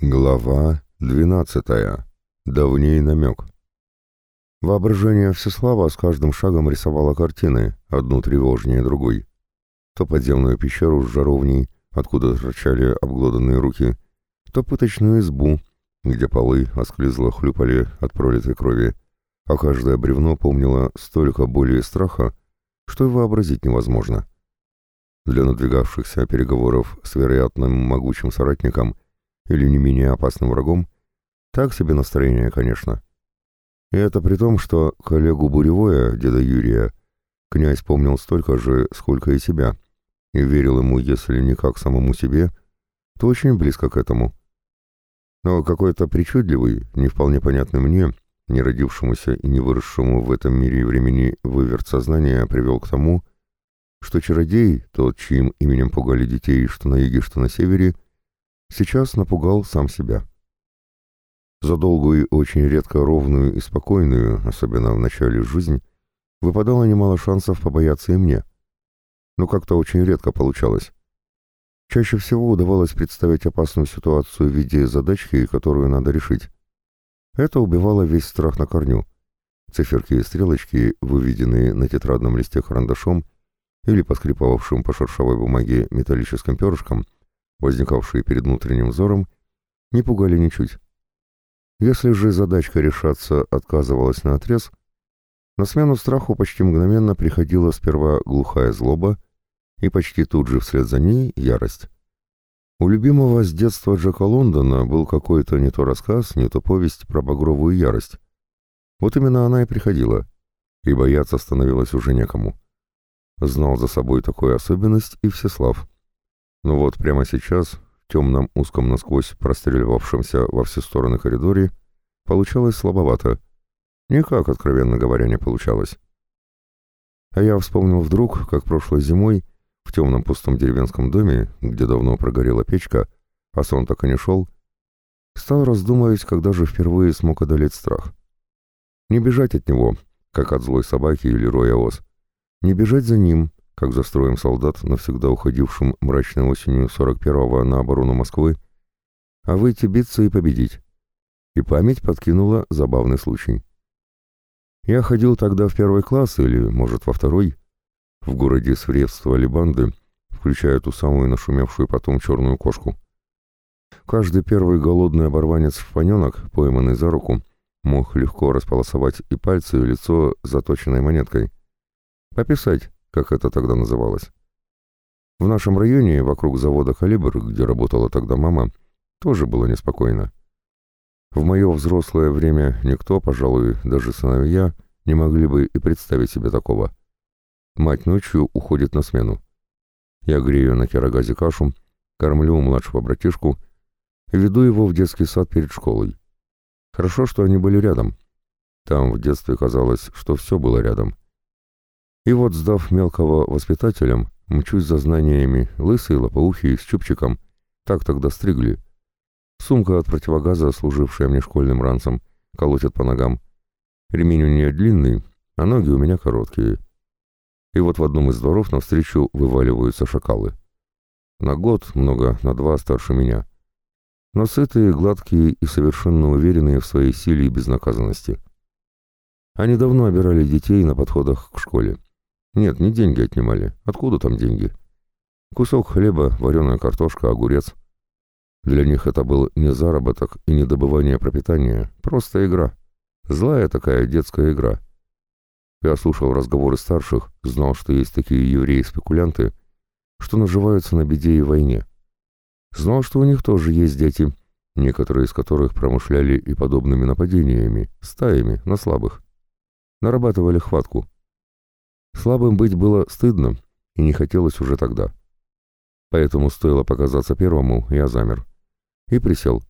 Глава двенадцатая. Давней намек. Воображение Всеслава с каждым шагом рисовало картины, одну тревожнее другой. То подземную пещеру с жаровней, откуда торчали обглоданные руки, то пыточную избу, где полы осклизло хлюпали от пролитой крови, а каждое бревно помнило столько боли и страха, что и вообразить невозможно. Для надвигавшихся переговоров с вероятным могучим соратником – или не менее опасным врагом, так себе настроение, конечно. И это при том, что коллегу Буревое, деда Юрия, князь помнил столько же, сколько и себя, и верил ему, если не как самому себе, то очень близко к этому. Но какой-то причудливый, не вполне понятный мне, не родившемуся и не выросшему в этом мире и времени выверт сознания привел к тому, что чародей, тот, чьим именем пугали детей что на юге, что на севере, сейчас напугал сам себя. За долгую и очень редко ровную и спокойную, особенно в начале жизни, выпадало немало шансов побояться и мне. Но как-то очень редко получалось. Чаще всего удавалось представить опасную ситуацию в виде задачки, которую надо решить. Это убивало весь страх на корню. Циферки и стрелочки, выведенные на тетрадном листе карандашом или поскрипывавшим по шершавой бумаге металлическим перышком, возникавшие перед внутренним взором, не пугали ничуть. Если же задачка решаться отказывалась на отрез, на смену страху почти мгновенно приходила сперва глухая злоба и почти тут же вслед за ней ярость. У любимого с детства Джека Лондона был какой-то не то рассказ, не то повесть про багровую ярость. Вот именно она и приходила, и бояться становилось уже некому. Знал за собой такую особенность и Всеслав. Но вот прямо сейчас, в темном узком насквозь простреливавшемся во все стороны коридоре, получалось слабовато. Никак, откровенно говоря, не получалось. А я вспомнил вдруг, как прошлой зимой, в темном пустом деревенском доме, где давно прогорела печка, а сон так и не шел, стал раздумывать, когда же впервые смог одолеть страх. Не бежать от него, как от злой собаки или роя ос. Не бежать за ним, как за строем солдат, навсегда уходившим мрачной осенью 41-го на оборону Москвы, а выйти биться и победить. И память подкинула забавный случай. Я ходил тогда в первый класс или, может, во второй. В городе свирепствовали банды, включая ту самую нашумевшую потом черную кошку. Каждый первый голодный оборванец-шпаненок, пойманный за руку, мог легко располосовать и пальцы, и лицо заточенной монеткой. Пописать, как это тогда называлось. В нашем районе, вокруг завода «Калибр», где работала тогда мама, тоже было неспокойно. В мое взрослое время никто, пожалуй, даже сыновья, не могли бы и представить себе такого. Мать ночью уходит на смену. Я грею на керогазе кашу, кормлю младшего братишку и веду его в детский сад перед школой. Хорошо, что они были рядом. Там в детстве казалось, что все было рядом. И вот, сдав мелкого воспитателям, мчусь за знаниями, лысый, лопоухий, с чубчиком, так тогда стригли. Сумка от противогаза, служившая мне школьным ранцем, колотит по ногам. Ремень у нее длинный, а ноги у меня короткие. И вот в одном из дворов навстречу вываливаются шакалы. На год, много, на два старше меня. Но сытые, гладкие и совершенно уверенные в своей силе и безнаказанности. Они давно обирали детей на подходах к школе. Нет, не деньги отнимали. Откуда там деньги? Кусок хлеба, вареная картошка, огурец. Для них это был не заработок и не добывание пропитания, просто игра. Злая такая детская игра. Я слушал разговоры старших, знал, что есть такие евреи-спекулянты, что наживаются на беде и войне. Знал, что у них тоже есть дети, некоторые из которых промышляли и подобными нападениями, стаями, на слабых. Нарабатывали хватку. Слабым быть было стыдно, и не хотелось уже тогда. Поэтому стоило показаться первому, я замер. И присел.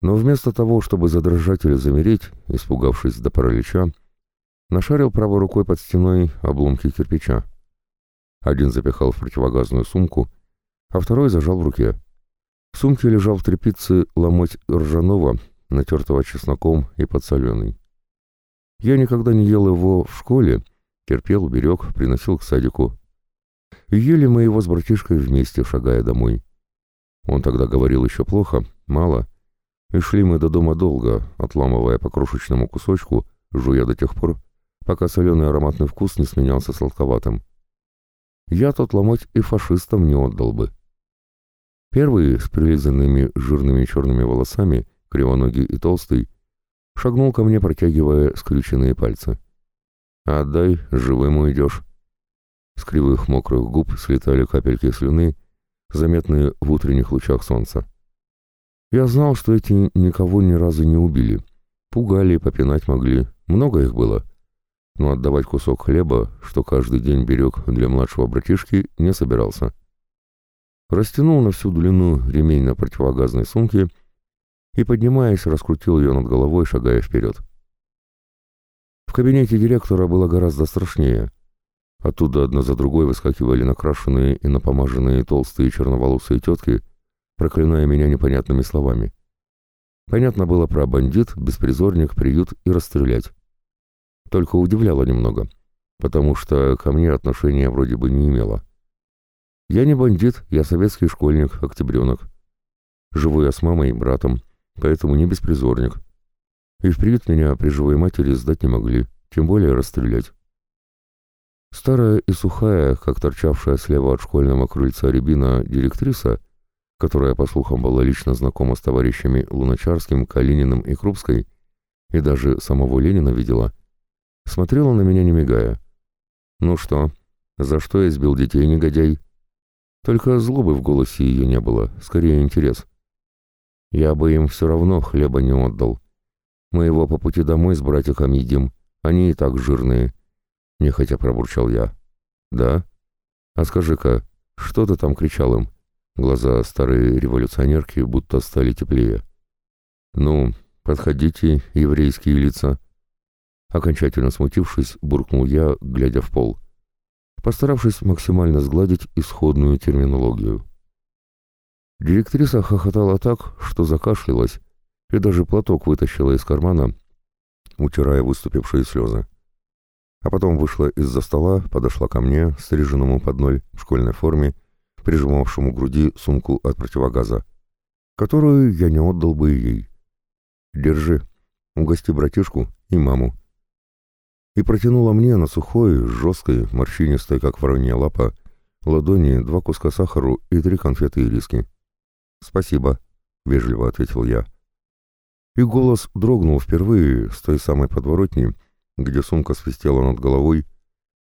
Но вместо того, чтобы задрожать или замереть, испугавшись до паралича, нашарил правой рукой под стеной обломки кирпича. Один запихал в противогазную сумку, а второй зажал в руке. В сумке лежал в тряпице ломоть ржаного, натертого чесноком и подсоленный. Я никогда не ел его в школе, Терпел, берег, приносил к садику. Ели мы его с братишкой вместе, шагая домой. Он тогда говорил еще плохо, мало, И шли мы до дома долго, отламывая по крошечному кусочку, жуя до тех пор, пока соленый ароматный вкус не сменялся сладковатым. Я тот ломоть и фашистам не отдал бы. Первый, с прилизанными жирными черными волосами, кривоногий и толстый, шагнул ко мне, протягивая скрюченные пальцы. «Отдай, живым уйдешь». С кривых мокрых губ слетали капельки слюны, заметные в утренних лучах солнца. Я знал, что эти никого ни разу не убили. Пугали, попинать могли, много их было. Но отдавать кусок хлеба, что каждый день берег для младшего братишки, не собирался. Растянул на всю длину ремень на противогазной сумке и, поднимаясь, раскрутил ее над головой, шагая вперед. Кабинете директора было гораздо страшнее. Оттуда одна за другой выскакивали накрашенные и напомаженные толстые черноволосые тетки — проклиная меня непонятными словами. Понятно было про бандит, беспризорник, приют и расстрелять. Только удивляло немного, потому что ко мне отношения вроде бы не имело. Я не бандит, я советский школьник, октябренок. Живу я с мамой и братом, поэтому не беспризорник. И в меня при живой матери сдать не могли, тем более расстрелять. Старая и сухая, как торчавшая слева от школьного крыльца рябина директриса, которая, по слухам, была лично знакома с товарищами Луначарским, Калининым и Крупской, и даже самого Ленина видела, смотрела на меня не мигая. «Ну что, за что избил детей негодяй?» Только злобы в голосе ее не было, скорее интерес. «Я бы им все равно хлеба не отдал. Мы его по пути домой с братиком едим, они и так жирные», — нехотя пробурчал я. «Да? А скажи-ка, что ты там кричал им?» Глаза старой революционерки будто стали теплее. «Ну, подходите, еврейские лица!» Окончательно смутившись, буркнул я, глядя в пол, постаравшись максимально сгладить исходную терминологию. Директриса хохотала так, что закашлялась, и даже платок вытащила из кармана, утирая выступившие слезы. А потом вышла из-за стола, подошла ко мне, стриженному под ноль, в школьной форме, прижимавшему к груди сумку от противогаза, которую я не отдал бы ей. «Держи, угости братишку и маму». И протянула мне на сухой, жесткой, морщинистой, как воронья лапа, ладони два куска сахару и три конфеты и риски. «Спасибо», — вежливо ответил я. И голос дрогнул впервые с той самой подворотни, где сумка свистела над головой,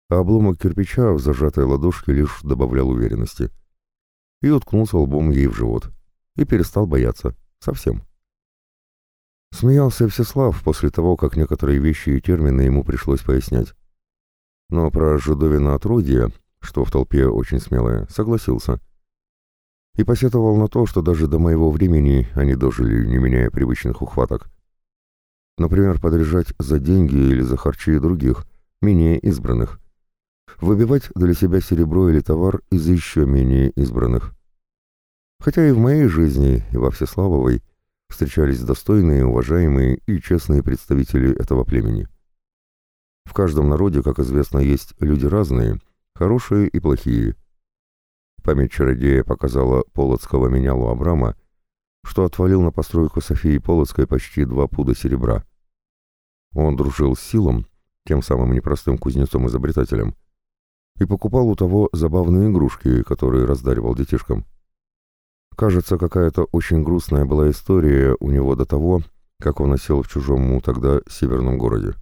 а обломок кирпича в зажатой ладошке лишь добавлял уверенности и уткнулся лбом ей в живот. И перестал бояться. Совсем. Смеялся Всеслав после того, как некоторые вещи и термины ему пришлось пояснять. Но про жидовина отродье, что в толпе очень смелое, согласился. И посетовал на то, что даже до моего времени они дожили, не меняя привычных ухваток. Например, подряжать за деньги или за харчи других, менее избранных выбивать для себя серебро или товар из еще менее избранных. Хотя и в моей жизни, и во Всеславовой встречались достойные, уважаемые и честные представители этого племени. В каждом народе, как известно, есть люди разные, хорошие и плохие. Память чародея показала полоцкого менялу Абрама, что отвалил на постройку Софии Полоцкой почти два пуда серебра. Он дружил с Силом, тем самым непростым кузнецом-изобретателем, и покупал у того забавные игрушки, которые раздаривал детишкам. Кажется, какая-то очень грустная была история у него до того, как он осел в чужом тогда северном городе.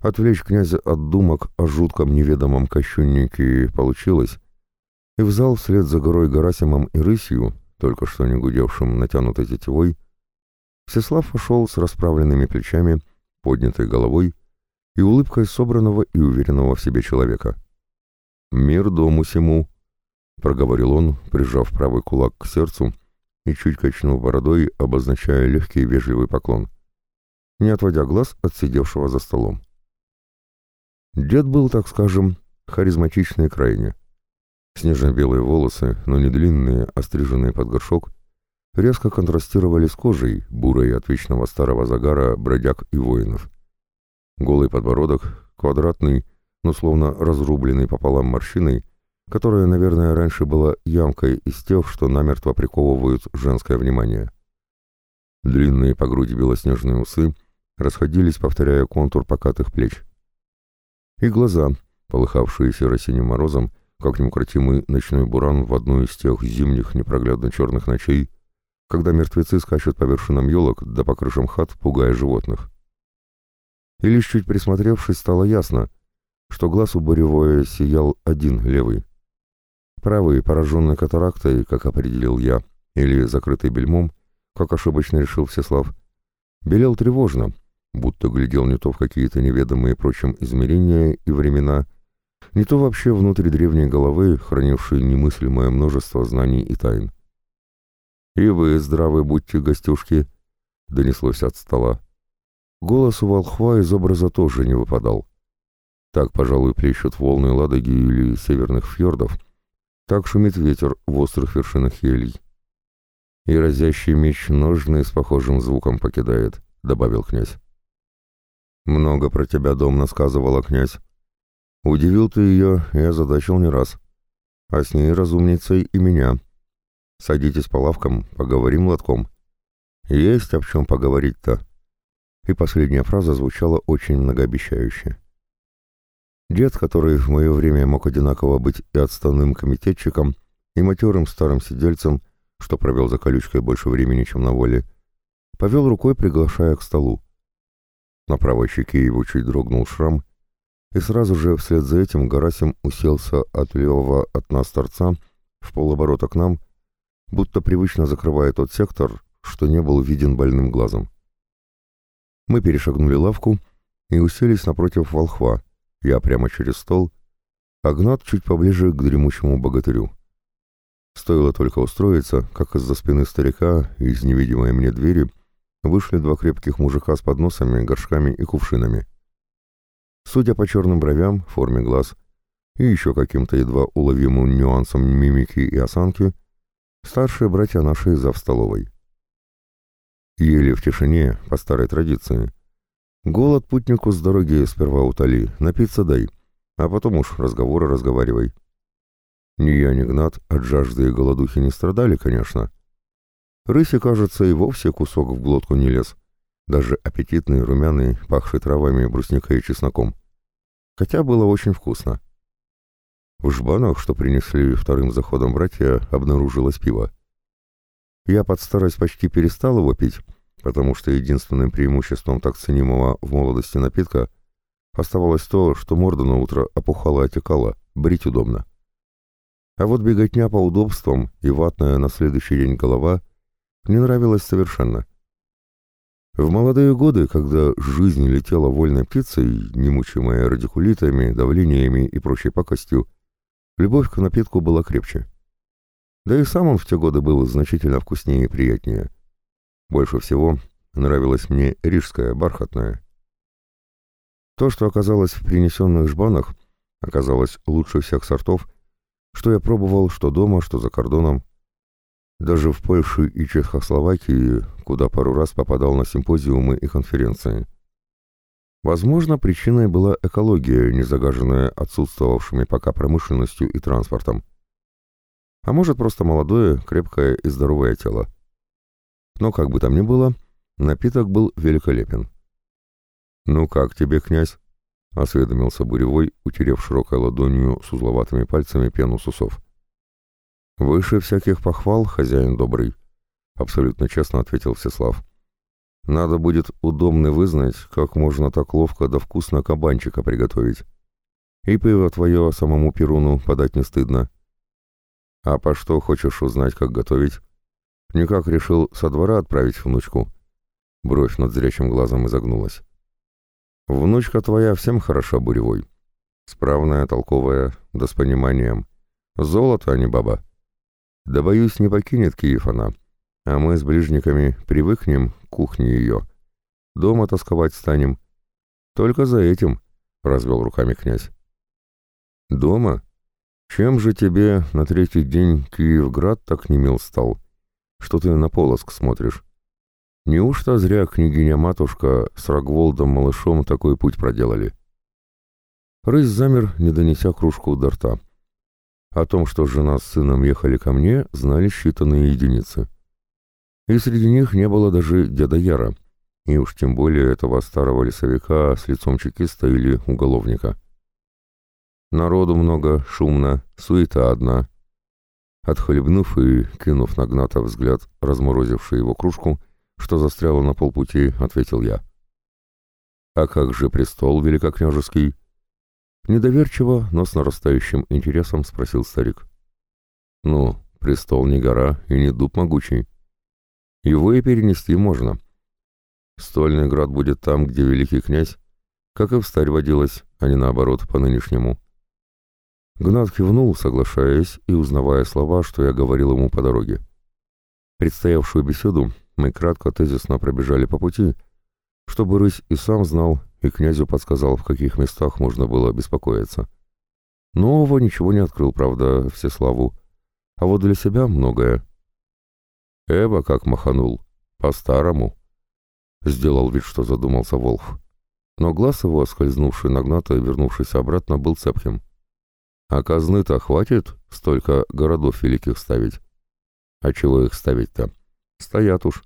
Отвлечь князя от думок о жутком неведомом кощуннике получилось, и в зал вслед за горой Гарасимом и Рысью, только что не гудевшим натянутой тетивой, Всеслав вошел с расправленными плечами, поднятой головой и улыбкой собранного и уверенного в себе человека. «Мир дому сему», — проговорил он, прижав правый кулак к сердцу и чуть качнув бородой, обозначая легкий вежливый поклон, не отводя глаз от сидевшего за столом. Дед был, так скажем, харизматичный крайне. Снежно-белые волосы, но не длинные, а стриженные под горшок, резко контрастировали с кожей, бурой от вечного старого загара бродяг и воинов. Голый подбородок, квадратный, но словно разрубленный пополам морщиной, которая, наверное, раньше была ямкой из тех, что намертво приковывают женское внимание. Длинные по груди белоснежные усы расходились, повторяя контур покатых плеч. И глаза, полыхавшие серо-синим морозом, как неукротимый ночной буран в одну из тех зимних непроглядно-черных ночей, когда мертвецы скачут по вершинам елок да по крышам хат, пугая животных. И лишь чуть присмотревшись, стало ясно, что глаз у Буревое сиял один, левый. Правый, пораженный катарактой, как определил я, или закрытый бельмом, как ошибочно решил Всеслав, белел тревожно, будто глядел не то в какие-то неведомые прочим измерения и времена, не то вообще внутри древней головы, хранившей немыслимое множество знаний и тайн. «И вы здравы будьте, гостюшки!» — донеслось от стола. Голос у волхва из образа тоже не выпадал. Так, пожалуй, плещут волны Ладоги или северных фьордов, так шумит ветер в острых вершинах елей. «И разящий меч ножны с похожим звуком покидает», — добавил князь. «Много про тебя дом насказывала, князь. Удивил ты ее и озадачил не раз. А с ней разумницей и меня. Садитесь по лавкам, поговорим лотком. Есть об чем поговорить-то». И последняя фраза звучала очень многообещающе. Дед, который в мое время мог одинаково быть и отставным комитетчиком, и матерым старым сидельцем, что провел за колючкой больше времени, чем на воле, повел рукой, приглашая к столу. На правой щеке его чуть дрогнул шрам, и сразу же вслед за этим Гарасим уселся от левого от нас торца в полоборота к нам, будто привычно закрывая тот сектор, что не был виден больным глазом. Мы перешагнули лавку и уселись напротив волхва, я прямо через стол, а Гнат чуть поближе к дремучему богатырю. Стоило только устроиться, как из-за спины старика, из невидимой мне двери, вышли два крепких мужика с подносами, горшками и кувшинами. Судя по черным бровям, форме глаз и еще каким-то едва уловимым нюансам мимики и осанки, старшие братья наши зав столовой. Ели в тишине, по старой традиции. Голод путнику с дороги сперва утоли, напиться дай, а потом уж разговоры разговаривай. Ни я, ни Гнат от жажды и голодухи не страдали, конечно, Рыси, кажется, и вовсе кусок в глотку не лез. Даже аппетитный, румяный, пахший травами, брусникой и чесноком. Хотя было очень вкусно. В жбанах, что принесли вторым заходом братья, обнаружилось пиво. Я под старость почти перестал его пить, потому что единственным преимуществом так ценимого в молодости напитка оставалось то, что морда на утро опухала и отекала, брить удобно. А вот беготня по удобствам и ватная на следующий день голова не нравилось совершенно. В молодые годы, когда жизнь летела вольной птицей, не мучимая радикулитами, давлениями и прочей пакостью, любовь к напитку была крепче. Да и сам он в те годы был значительно вкуснее и приятнее. Больше всего нравилась мне рижская, бархатная. То, что оказалось в принесенных жбанах, оказалось лучше всех сортов, что я пробовал что дома, что за кордоном. Даже в Польше и Чехословакии, куда пару раз попадал на симпозиумы и конференции. Возможно, причиной была экология, не загаженная отсутствовавшими пока промышленностью и транспортом. А может, просто молодое, крепкое и здоровое тело. Но как бы там ни было, напиток был великолепен. «Ну как тебе, князь?» — осведомился Буревой, утерев широкой ладонью с узловатыми пальцами пену с усов. «Выше всяких похвал, хозяин добрый», — абсолютно честно ответил Всеслав. «Надо будет удобно вызнать, как можно так ловко да вкусно кабанчика приготовить. И пиво твое самому Перуну подать не стыдно. А по что хочешь узнать, как готовить? Никак решил со двора отправить внучку». Бровь над зрячим глазом изогнулась. «Внучка твоя всем хороша, Буревой. Справная, толковая, да с пониманием. Золото, а не баба». Да, боюсь, не покинет Киев она, а мы с ближниками привыкнем к кухне ее. Дома тосковать станем. Только за этим, — развел руками князь. Дома? Чем же тебе на третий день Киевград так не мил стал, что ты на полоск смотришь? Неужто зря княгиня-матушка с Рогволдом-малышом такой путь проделали? Рысь замер, не донеся кружку до рта. О том, что жена с сыном ехали ко мне, знали считанные единицы. И среди них не было даже деда Яра, и уж тем более этого старого лесовика с лицом чекиста или уголовника. Народу много, шумно, суета одна. Отхлебнув и кинув на Гната взгляд, разморозивший его кружку, что застряло на полпути, ответил я. «А как же престол великокняжеский?» Недоверчиво, но с нарастающим интересом спросил старик. «Ну, престол не гора и не дуб могучий. Его и перенести можно. Стольный град будет там, где великий князь, как и в старь водилось, а не наоборот, по нынешнему». Гнат кивнул, соглашаясь и узнавая слова, что я говорил ему по дороге. Предстоявшую беседу мы кратко тезисно пробежали по пути, чтобы рысь и сам знал, и князю подсказал, в каких местах можно было беспокоиться. Нового ничего не открыл, правда, Всеславу, а вот для себя многое. Эва как маханул, по-старому. Сделал вид, что задумался Волх. Но глаз его, скользнувший на Гната и вернувшийся обратно, был цепким. А казны-то хватит столько городов великих ставить? А чего их ставить-то? Стоят уж.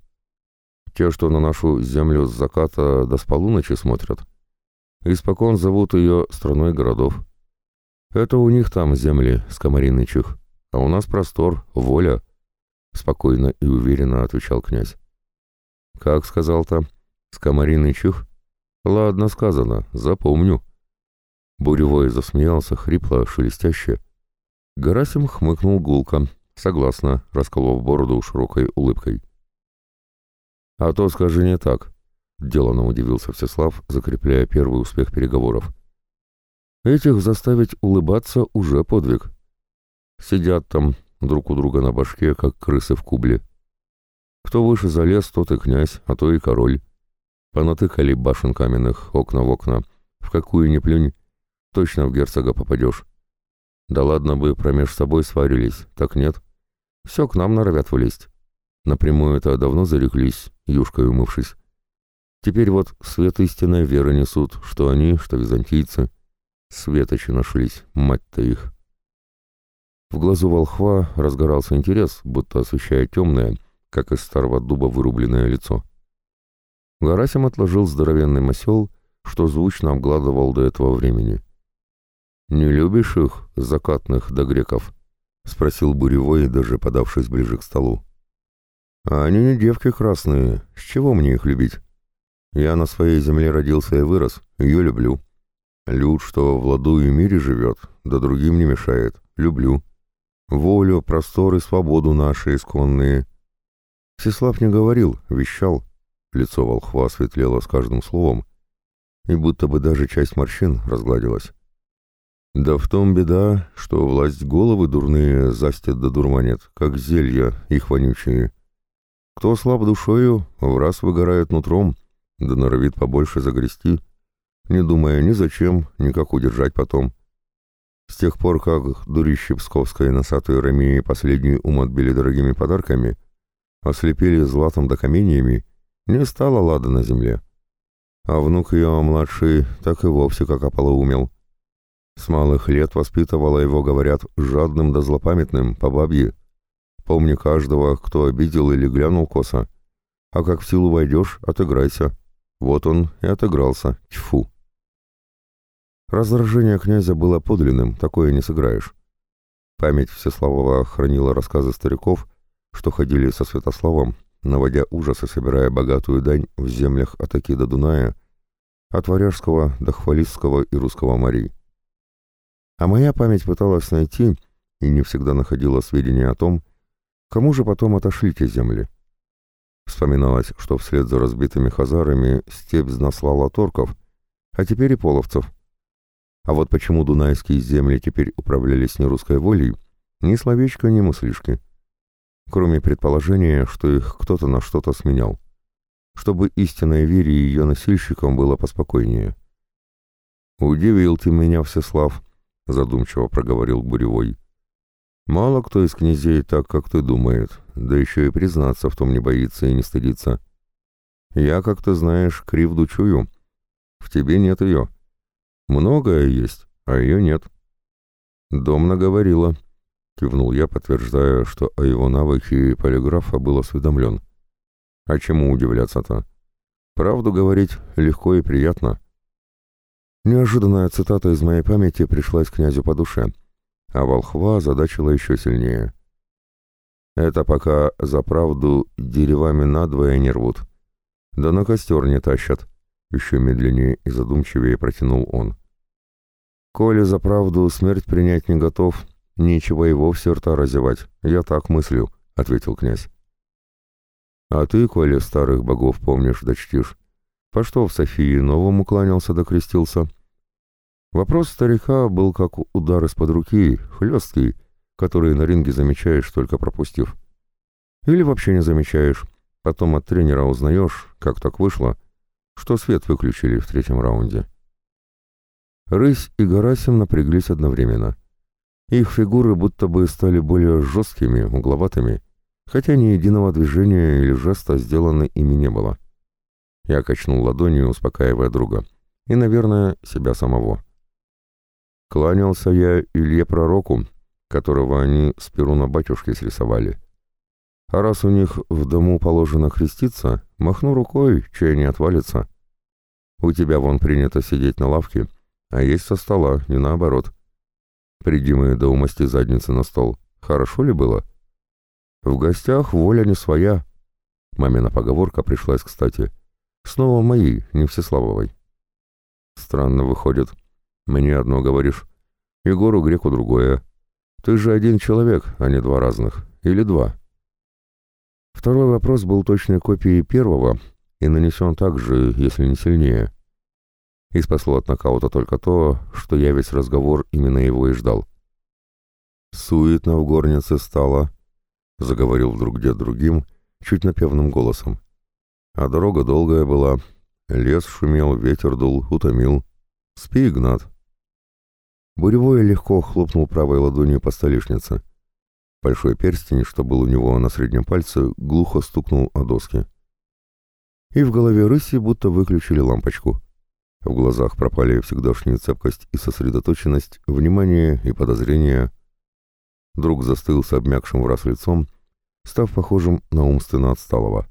Те, что на нашу землю с заката до с полуночи смотрят. Испокон зовут ее страной городов. Это у них там земли, скоморинычих, а у нас простор, воля, — спокойно и уверенно отвечал князь. Как сказал-то, скоморинычих? Ладно сказано, запомню. Буревой засмеялся хрипло, шелестяще. Гарасим хмыкнул гулко, согласно, расколов бороду широкой улыбкой. «А то скажи не так», — деланно удивился Всеслав, закрепляя первый успех переговоров. «Этих заставить улыбаться уже подвиг. Сидят там друг у друга на башке, как крысы в кубле. Кто выше залез, тот и князь, а то и король. Понатыкали башен каменных, окна в окна, в какую ни плюнь, точно в герцога попадешь. Да ладно бы промеж собой сварились, так нет. Все к нам норовят влезть. Напрямую это давно зареклись, юшкой умывшись. Теперь вот свет истинной веры несут, что они, что византийцы. Светочи нашлись, мать-то их. В глазу волхва разгорался интерес, будто освещая темное, как из старого дуба вырубленное лицо. Гарасим отложил здоровенный масел, что звучно обгладывал до этого времени. «Не любишь их, закатных до греков?» — спросил Буревой, даже подавшись ближе к столу. А они не девки красные, с чего мне их любить? Я на своей земле родился и вырос, ее люблю. Люд, что в ладу и мире живет, да другим не мешает, люблю. Волю, простор и свободу наши исконные. Всеслав не говорил, вещал. Лицо волхва светлело с каждым словом, и будто бы даже часть морщин разгладилась. Да в том беда, что власть головы дурные застят да дурманят, как зелья их вонючие. Кто слаб душою, в раз выгорает нутром, да норовит побольше загрести, не думая ни зачем, ни как удержать потом. С тех пор, как дурище Псковской носатые ромеи последний ум отбили дорогими подарками, ослепили златом да каменьями, не стало лада на земле. А внук ее младший так и вовсе как ополоумел. С малых лет воспитывала его, говорят, жадным да злопамятным, по бабье, Помни каждого, кто обидел или глянул косо. А как в силу войдешь, отыграйся. Вот он и отыгрался. Тьфу. Раздражение князя было подлинным, такое не сыграешь. Память Всеславова хранила рассказы стариков, что ходили со Святославом, наводя ужас и собирая богатую дань в землях от Оки до Дуная, от Варяжского до Хвалистского и Русского морей. А моя память пыталась найти и не всегда находила сведения о том, Кому же потом отошли те земли? Вспоминалось, что вслед за разбитыми хазарами степь наслала торков, а теперь и половцев. А вот почему дунайские земли теперь управлялись не русской волей, ни словечко, ни мыслишки. Кроме предположения, что их кто-то на что-то сменял. Чтобы истинной вере ее носильщикам было поспокойнее. «Удивил ты меня, Всеслав», — задумчиво проговорил Буревой. Мало кто из князей так, как ты думает, да еще и признаться в том не боится и не стыдится. Я, как ты знаешь, кривду чую. В тебе нет ее. Многое есть, а ее нет. Домна говорила, кивнул я, подтверждая, что о его навыке полиграфа был осведомлен. А чему удивляться-то? Правду говорить легко и приятно. Неожиданная цитата из моей памяти пришлась князю по душе, а волхва задачила еще сильнее. Это пока за правду деревами надвое не рвут. Да на костер не тащат, еще медленнее и задумчивее протянул он. Коли за правду смерть принять не готов, ничего и вовсе рта разевать, я так мыслю, ответил князь. А ты, коли старых богов помнишь да чтишь, по что в Софии новому кланялся да крестился? Вопрос старика был как удар из-под руки, хлесткий, который на ринге замечаешь, только пропустив. Или вообще не замечаешь, потом от тренера узнаешь, как так вышло, что свет выключили в третьем раунде. Рысь и Гарасим напряглись одновременно. Их фигуры будто бы стали более жесткими, угловатыми, хотя ни единого движения или жеста сделано ими не было. Я качнул ладонью, успокаивая друга, и, наверное, себя самого. Кланялся я Илье Пророку, которого они с Перуна батюшки срисовали. А раз у них в дому положено креститься, махну рукой, чай не отвалится. У тебя вон принято сидеть на лавке, а есть со стола, не наоборот. Приди мы до умасти задницы на стол. Хорошо ли было? — в гостях воля не своя. Мамина поговорка пришлась кстати. Снова моей, не Всеславовой. Странно выходит. Мне одно говоришь. Егору Греку другое. Ты же один человек, а не два разных. Или два. Второй вопрос был точной копией первого и нанесен так же, если не сильнее. И спасло от нокаута только то, что я весь разговор именно его и ждал. Суетно в горнице стало, — заговорил вдруг дед другим, чуть напевным голосом. А дорога долгая была, лес шумел, ветер дул, утомил. Спи, Игнат. Буревой легко хлопнул правой ладонью по столешнице. Большой перстень, что был у него на среднем пальце, глухо стукнул о доски. И в голове рыси будто выключили лампочку. В глазах пропали всегдашняя цепкость и сосредоточенность, внимание и подозрение — Друг застыл с обмякшим в раз лицом, став похожим на умственно отсталого.